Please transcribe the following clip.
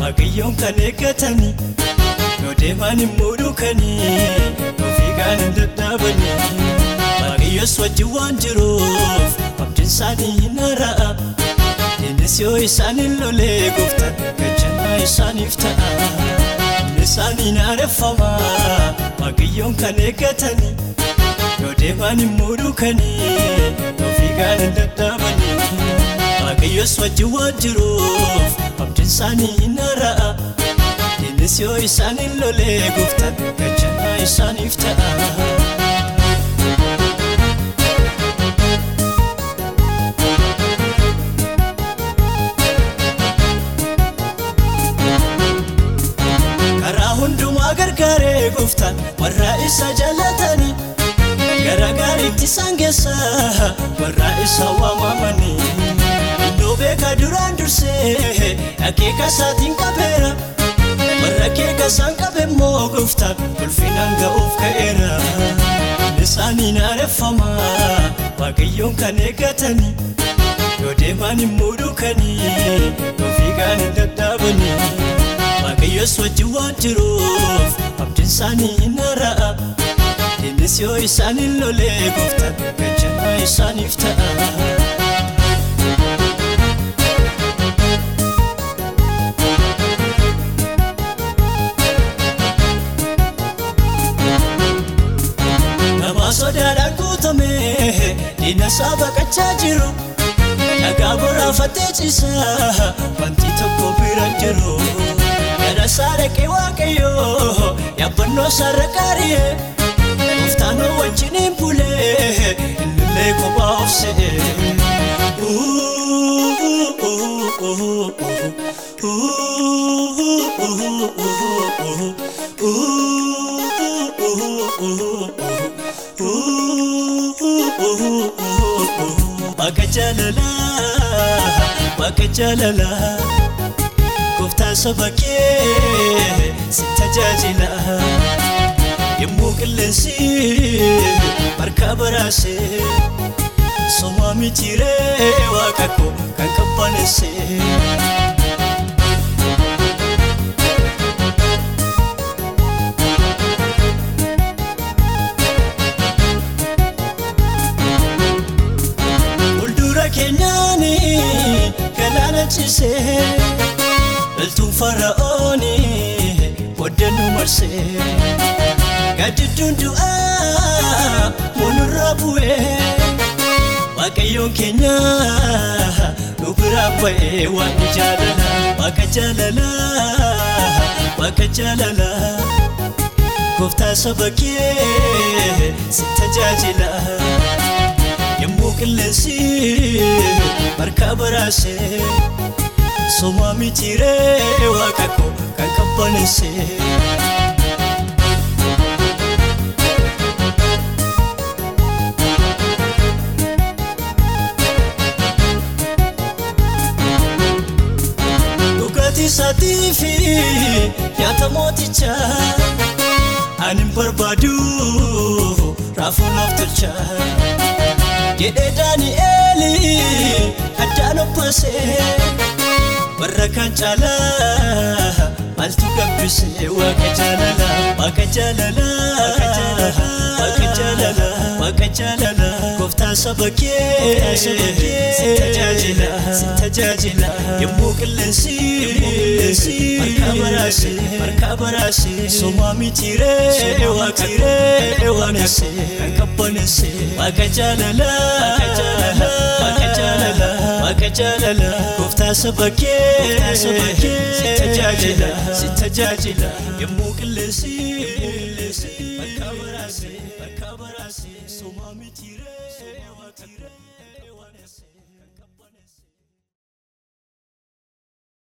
waaqayyoon kan eeggatanii yoo deeman immoo duukanii yoo fiigaan hin dadhaabanii waaqayyos wajjin waan jiruuf abdiin isaanii hin hara'a innis yoo isaan hin lolee gooftaan gachanaa isaaniif ta'a inni isaanii naareffama waaqayyoon kan eeggatanii yoo deeman immoo duukanii yoo fiigaan hin dadhaabanii waaqayyos wajjin waan jiruuf abdiin isaanii hin hara'a innis yoo isaan hin lolee gooftaan gachanaa isaaniif ta'a. gargaaree gooftaan warra isa jaallatanii gara gaariitti isaan geessa warra isa waamamanii beeka duraan dursee akeeka isaatiin qabeera warra keeka isaan qabe immoo gooftaan ulfinaan ga'uuf ka'eera isaanii naareffama waaqayyoon kan eeggatanii yoo deeman immoo duukanii yoo fiigaan hin dadhaabanii waaqayyos wajjin waan jiruuf abdiin isaanii hin hara'a innis yoo isaan hin lolee gooftaan gachanaa isaaniif ta'a. Sodaadhaan guutame diina isaa baqachaa jiru dhagaa boraafatee ciisa wanti tokko bira jiru. Gara saaraqee waaqayyoo yaabbannoo sarara qaari'ee gooftaanoo wajjiniin bulee innillee kophaa of se'ee. Waaqa jaalalaa, waaqa jaalalaa. gooftaan saba kee si tajaajila yommuu qilleensi harka baraase somaa mitiiree waaqa koo kan qabbaneesse. Galaana ciisee. Loltuun fara'ooni booddee nu marsee gaadidduun du'aa munurraa bu'ee waaqayyoon keenya nu biraa ba'ee waaqa jaalala waaqa jaalala waaqa jaalala gooftaa saba kee si tajaajila qilleensi harka baraasee. Somaa mitiiree waaqa koo kan qabbaneesse. Dhugaatii isaatii fi nyaata mootichaa ani barbaadu raafuu naaf tolcha. Jedhee Daani'eeli addaan obbaasee. warra kan caalaa maaltu gabbise waaqa jaalala waaqa jaalala waaqa jaalala waaqa jaalala gooftaan saba kee si tajaajila si tajaajila yommuu qilleensi harka baraase harka baraase somaa mitiiree waaqa koo waanesse kan qabbaneesse waaqa jaalala waaqa jaalala waaqa jaalala gooftaan saba kee si tajaajila si tajaajila yommuu qilleensi harka baraase harka baraase somaa mitiiree waaqa